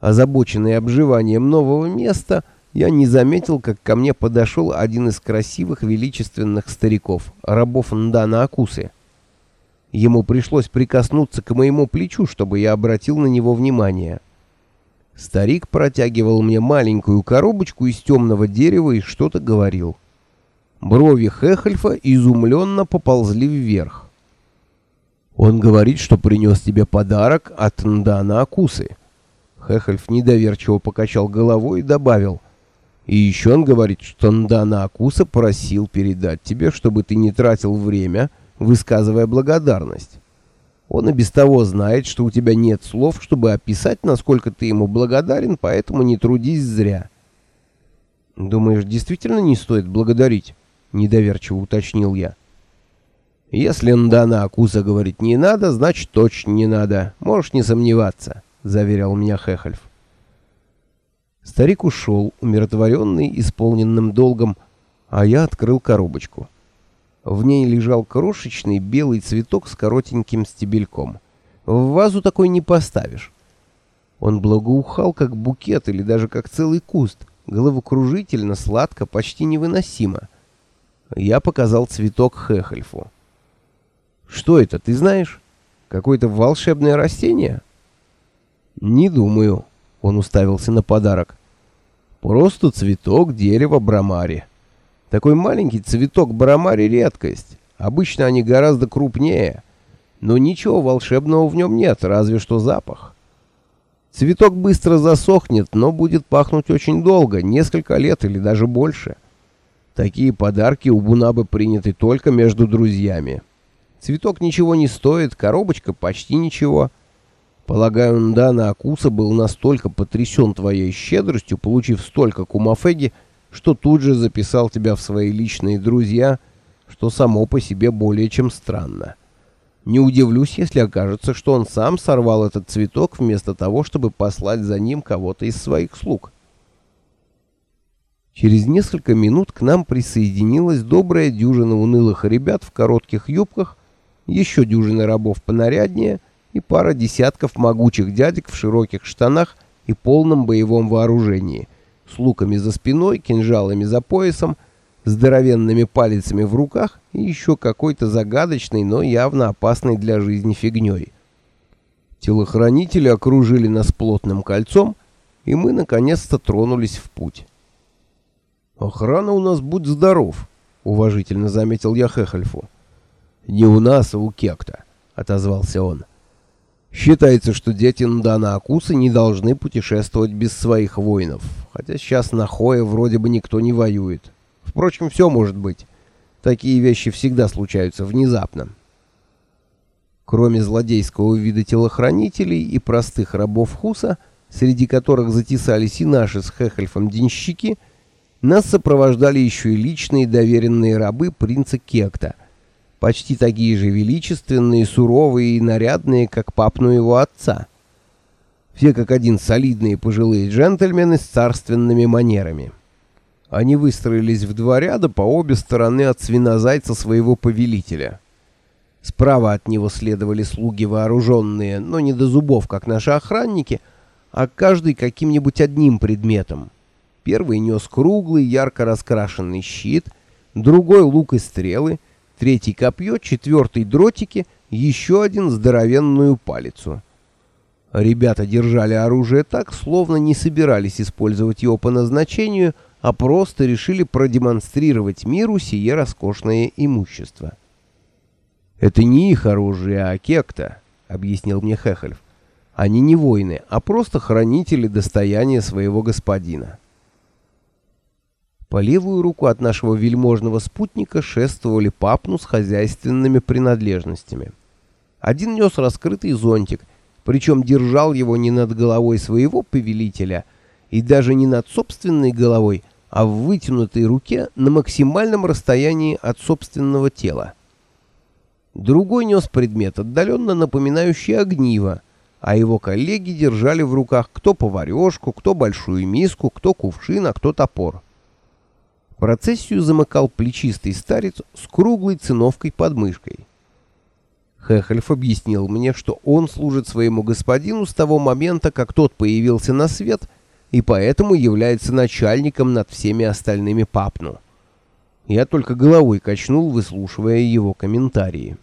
Озабоченный обживанием нового места, я не заметил, как ко мне подошел один из красивых величественных стариков, рабов Ндана Акусы. Ему пришлось прикоснуться к моему плечу, чтобы я обратил на него внимание. Старик протягивал мне маленькую коробочку из темного дерева и что-то говорил. Брови Хехельфа изумленно поползли вверх. «Он говорит, что принес тебе подарок от Ндана Акусы». Хехельф недоверчиво покачал головой и добавил. «И еще он говорит, что Ндана Акуса просил передать тебе, чтобы ты не тратил время, высказывая благодарность. Он и без того знает, что у тебя нет слов, чтобы описать, насколько ты ему благодарен, поэтому не трудись зря». «Думаешь, действительно не стоит благодарить?» — недоверчиво уточнил я. «Если Ндана Акуса говорит не надо, значит точно не надо. Можешь не сомневаться», — заверял меня Хехельф. Старик ушел, умиротворенный, исполненным долгом, а я открыл коробочку. В ней лежал крошечный белый цветок с коротеньким стебельком. В вазу такой не поставишь. Он благоухал, как букет или даже как целый куст, головокружительно, сладко, почти невыносимо — я показал цветок Хехельфу. «Что это, ты знаешь? Какое-то волшебное растение?» «Не думаю», — он уставился на подарок. «Просто цветок дерева бромари. Такой маленький цветок бромари — редкость. Обычно они гораздо крупнее, но ничего волшебного в нем нет, разве что запах. Цветок быстро засохнет, но будет пахнуть очень долго, несколько лет или даже больше». Такие подарки у Бунабы приняты только между друзьями. Цветок ничего не стоит, коробочка почти ничего. Полагаю, Ндана Акуса был настолько потрясен твоей щедростью, получив столько кумафеги, что тут же записал тебя в свои личные друзья, что само по себе более чем странно. Не удивлюсь, если окажется, что он сам сорвал этот цветок вместо того, чтобы послать за ним кого-то из своих слуг. Через несколько минут к нам присоединилась добрая дюжина унылых ребят в коротких юбках, еще дюжина рабов понаряднее и пара десятков могучих дядек в широких штанах и полном боевом вооружении, с луками за спиной, кинжалами за поясом, здоровенными палицами в руках и еще какой-то загадочной, но явно опасной для жизни фигней. Телохранители окружили нас плотным кольцом, и мы наконец-то тронулись в путь. «Охрана у нас, будь здоров», — уважительно заметил я Хехельфу. «Не у нас, а у Кекта», — отозвался он. «Считается, что дети Ндана Акусы не должны путешествовать без своих воинов, хотя сейчас на Хое вроде бы никто не воюет. Впрочем, все может быть. Такие вещи всегда случаются внезапно». Кроме злодейского вида телохранителей и простых рабов Хуса, среди которых затесались и наши с Хехельфом денщики — нас сопровождали еще и личные доверенные рабы принца Кекта, почти такие же величественные, суровые и нарядные, как папну его отца. Все как один солидные пожилые джентльмены с царственными манерами. Они выстроились в два ряда по обе стороны от свинозайца своего повелителя. Справа от него следовали слуги вооруженные, но не до зубов, как наши охранники, а каждый каким-нибудь одним предметом — Первый нес круглый, ярко раскрашенный щит, другой лук и стрелы, третий копье, четвертый дротики, еще один здоровенную палицу. Ребята держали оружие так, словно не собирались использовать его по назначению, а просто решили продемонстрировать миру сие роскошное имущество. «Это не их оружие, а кекта», — объяснил мне Хехельф. «Они не воины, а просто хранители достояния своего господина». По левую руку от нашего вельможного спутника шествовали папну с хозяйственными принадлежностями. Один нес раскрытый зонтик, причем держал его не над головой своего повелителя и даже не над собственной головой, а в вытянутой руке на максимальном расстоянии от собственного тела. Другой нес предмет, отдаленно напоминающий огниво, а его коллеги держали в руках кто поварешку, кто большую миску, кто кувшин, а кто топор. Процессию замыкал плечистый старец с круглой циновкой под мышкой. Хехельф объяснил мне, что он служит своему господину с того момента, как тот появился на свет, и поэтому является начальником над всеми остальными папну. Я только головой качнул, выслушивая его комментарии.